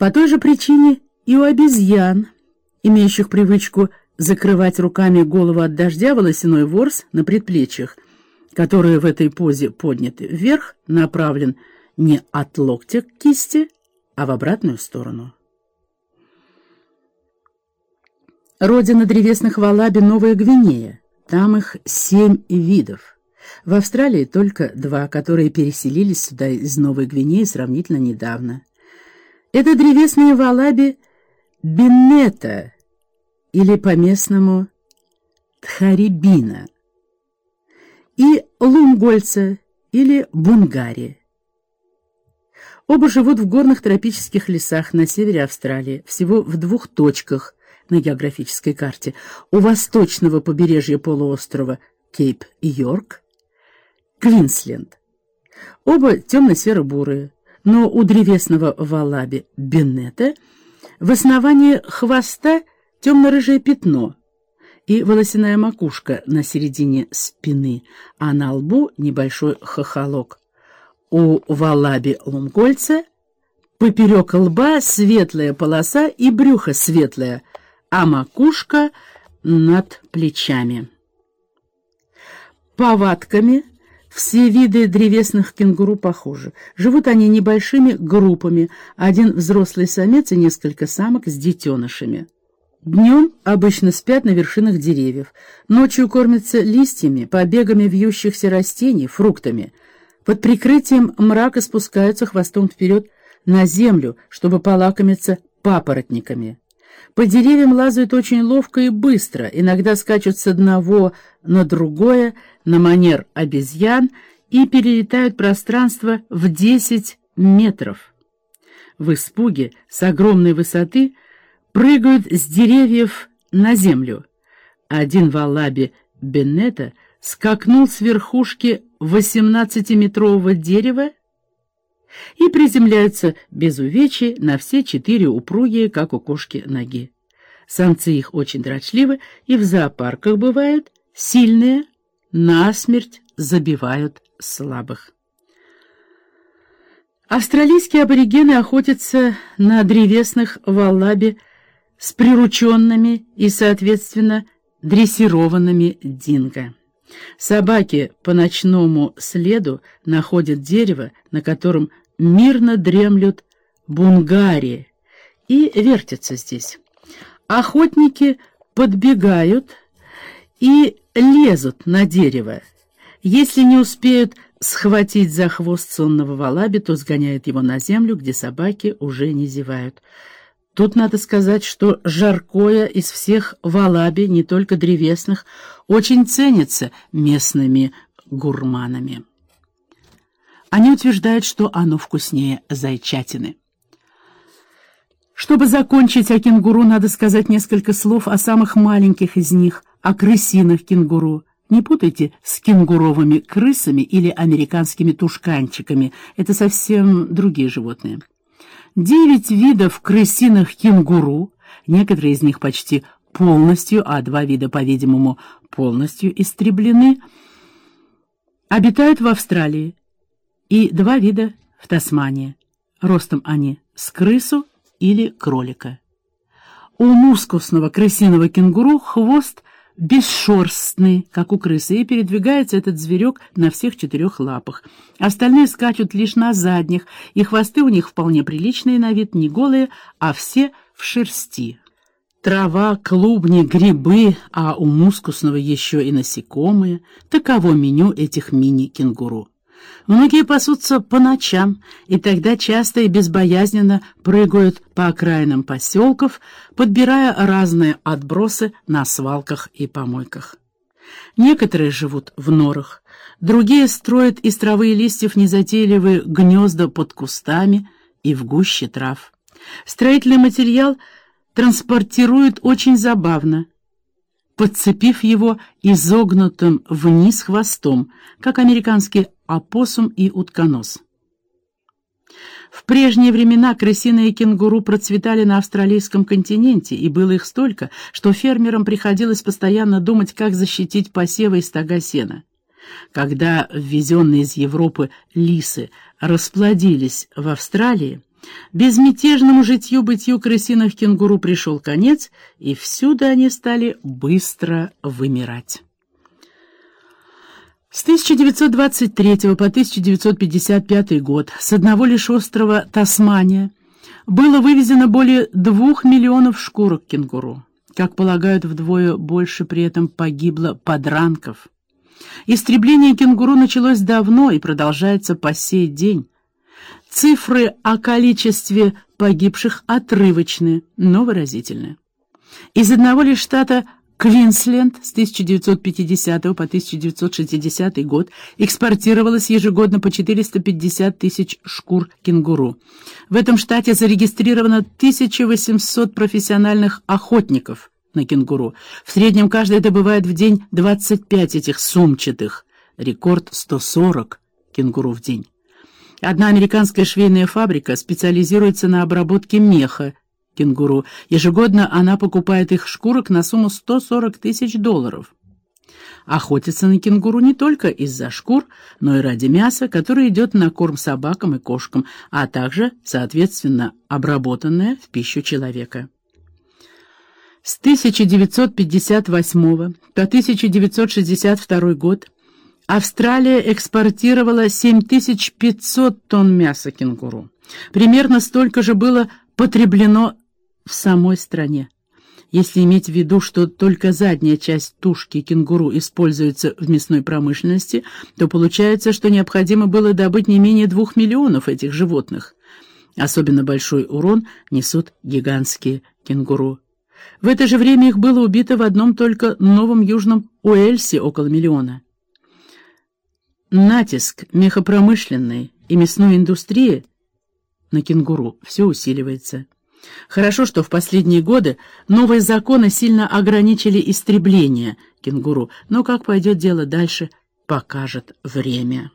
По той же причине и у обезьян, имеющих привычку закрывать руками голову от дождя, волосяной ворс на предплечьях, который в этой позе поднят вверх, направлен не от локтя к кисти, а в обратную сторону. Родина древесных валаби — Новая Гвинея. Там их семь видов. В Австралии только два, которые переселились сюда из Новой Гвинеи сравнительно недавно. Это древесные валаби Беннета, или по-местному Тхарибина, и Лунгольца, или Бунгари. Оба живут в горных тропических лесах на севере Австралии, всего в двух точках на географической карте. У восточного побережья полуострова Кейп-Йорк, Квинсленд. Оба темно-серо-бурые но у древесного валаби Беннета в основании хвоста темно-рыжее пятно и волосяная макушка на середине спины, а на лбу небольшой хохолок. У валаби лумкольца поперек лба светлая полоса и брюхо светлое, а макушка над плечами. Повадками все виды древесных кенгуру похожи. Живут они небольшими группами, один взрослый самец и несколько самок с детенышами. Днем обычно спят на вершинах деревьев, ночью кормятся листьями, побегами вьющихся растений, фруктами. Под прикрытием мрака спускаются хвостом вперед на землю, чтобы полакомиться папоротниками. По деревьям лазают очень ловко и быстро, иногда скачут с одного на другое, на манер обезьян, и перелетают пространство в 10 метров. В испуге с огромной высоты прыгают с деревьев на землю. Один в Аллабе Беннета скакнул с верхушки 18-метрового дерева и приземляются без увечий на все четыре упругие, как у кошки, ноги. Самцы их очень дрочливы и в зоопарках бывают, сильные насмерть забивают слабых. Австралийские аборигены охотятся на древесных валлабе с прирученными и, соответственно, дрессированными динго. Собаки по ночному следу находят дерево, на котором мирно дремлют бунгари, и вертятся здесь. Охотники подбегают и лезут на дерево. Если не успеют схватить за хвост сонного валаби, то сгоняют его на землю, где собаки уже не зевают. Тут надо сказать, что жаркое из всех валаби, не только древесных, очень ценится местными гурманами. Они утверждают, что оно вкуснее зайчатины. Чтобы закончить о кенгуру, надо сказать несколько слов о самых маленьких из них, о крысиных кенгуру. Не путайте с кенгуровыми крысами или американскими тушканчиками. Это совсем другие животные. Девять видов крысиных кенгуру, некоторые из них почти полностью, а два вида, по-видимому, полностью истреблены, обитают в Австралии, и два вида в Тасмании. Ростом они с крысу или кролика. У мускусного крысиного кенгуру хвост бесшерстный, как у крысы, и передвигается этот зверек на всех четырех лапах. Остальные скачут лишь на задних, и хвосты у них вполне приличные на вид, не голые, а все в шерсти. Трава, клубни, грибы, а у мускусного еще и насекомые. Таково меню этих мини-кенгуру. Многие пасутся по ночам, и тогда часто и безбоязненно прыгают по окраинам поселков, подбирая разные отбросы на свалках и помойках. Некоторые живут в норах, другие строят из травы и листьев незатейливые гнезда под кустами и в гуще трав. Строительный материал транспортируют очень забавно — подцепив его изогнутым вниз хвостом, как американский опоссум и утконос. В прежние времена крысиные кенгуру процветали на австралийском континенте, и было их столько, что фермерам приходилось постоянно думать, как защитить посевы и стога сена. Когда ввезенные из Европы лисы расплодились в Австралии, Безмятежному житью-бытию крысиных кенгуру пришел конец, и всюду они стали быстро вымирать. С 1923 по 1955 год с одного лишь острова Тасмания было вывезено более двух миллионов шкурок кенгуру. Как полагают, вдвое больше при этом погибло подранков. Истребление кенгуру началось давно и продолжается по сей день. Цифры о количестве погибших отрывочны, но выразительны. Из одного лишь штата Квинсленд с 1950 по 1960 год экспортировалось ежегодно по 450 тысяч шкур кенгуру. В этом штате зарегистрировано 1800 профессиональных охотников на кенгуру. В среднем каждый добывает в день 25 этих сумчатых. Рекорд 140 кенгуру в день. Одна американская швейная фабрика специализируется на обработке меха кенгуру. Ежегодно она покупает их шкурок на сумму 140 тысяч долларов. Охотятся на кенгуру не только из-за шкур, но и ради мяса, которое идет на корм собакам и кошкам, а также, соответственно, обработанное в пищу человека. С 1958 по 1962 год Австралия экспортировала 7500 тонн мяса кенгуру. Примерно столько же было потреблено в самой стране. Если иметь в виду, что только задняя часть тушки кенгуру используется в мясной промышленности, то получается, что необходимо было добыть не менее двух миллионов этих животных. Особенно большой урон несут гигантские кенгуру. В это же время их было убито в одном только Новом Южном Уэльсе около миллиона. Натиск мехопромышленной и мясной индустрии на кенгуру все усиливается. Хорошо, что в последние годы новые законы сильно ограничили истребление кенгуру, но как пойдет дело дальше, покажет время.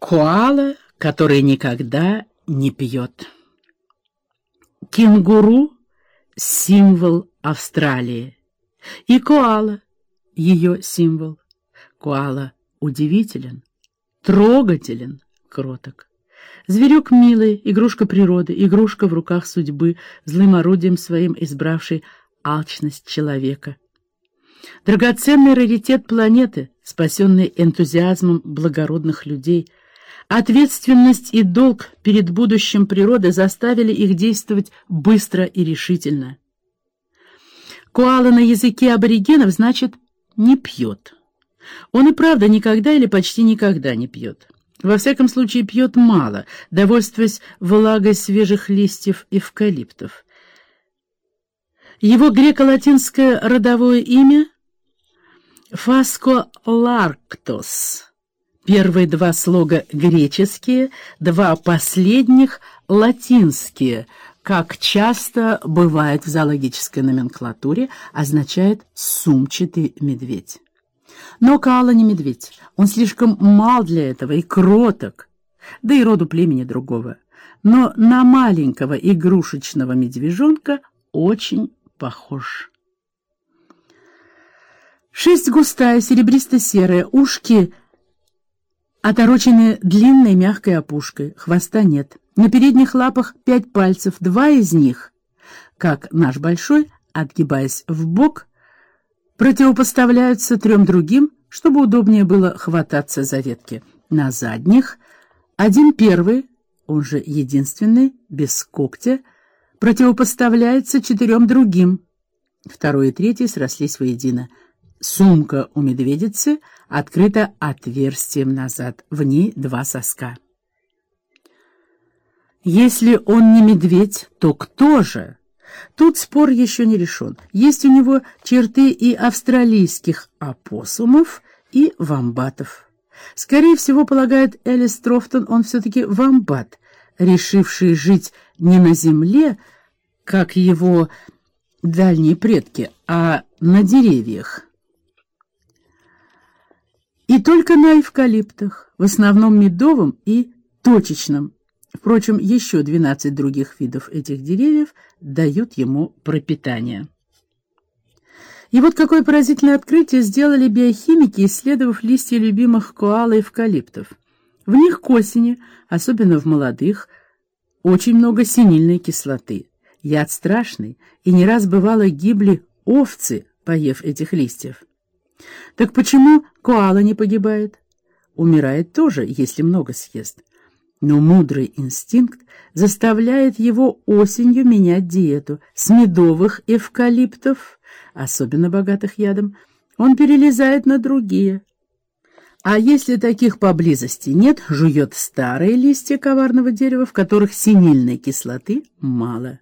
Коала, который никогда не пьет. Кенгуру — символ Австралии, и коала — ее символ. Коала удивителен, трогателен, кроток. Зверек милый, игрушка природы, игрушка в руках судьбы, злым орудием своим избравший алчность человека. Драгоценный раритет планеты, спасенный энтузиазмом благородных людей, ответственность и долг перед будущим природы заставили их действовать быстро и решительно. Коала на языке аборигенов значит «не пьет». Он и правда никогда или почти никогда не пьет. Во всяком случае, пьет мало, довольствуясь влагой свежих листьев эвкалиптов. Его греко-латинское родовое имя — Фаско Ларктос. Первые два слога греческие, два последних — латинские, как часто бывает в зоологической номенклатуре, означает «сумчатый медведь». Но Каала не медведь. Он слишком мал для этого и кроток, да и роду племени другого. Но на маленького игрушечного медвежонка очень похож. Шесть густая, серебристо-серая, ушки оторочены длинной мягкой опушкой, хвоста нет. На передних лапах пять пальцев, два из них, как наш большой, отгибаясь в бок, противопоставляются трем другим, чтобы удобнее было хвататься за ветки. На задних один первый, он же единственный, без когтя, противопоставляется четырем другим. Второй и третий срослись воедино. Сумка у медведицы открыта отверстием назад, в ней два соска. Если он не медведь, то кто же? Тут спор еще не решен. Есть у него черты и австралийских опоссумов, и вамбатов. Скорее всего, полагает Элис Трофтон, он все-таки вамбат, решивший жить не на земле, как его дальние предки, а на деревьях. И только на эвкалиптах, в основном медовом и точечном, Впрочем, еще 12 других видов этих деревьев дают ему пропитание. И вот какое поразительное открытие сделали биохимики, исследовав листья любимых коал и эвкалиптов. В них к осени, особенно в молодых, очень много синильной кислоты. Яд страшный, и не раз бывало гибли овцы, поев этих листьев. Так почему коала не погибает? Умирает тоже, если много съест. Но мудрый инстинкт заставляет его осенью менять диету. С медовых эвкалиптов, особенно богатых ядом, он перелезает на другие. А если таких поблизости нет, жует старые листья коварного дерева, в которых синильной кислоты мало.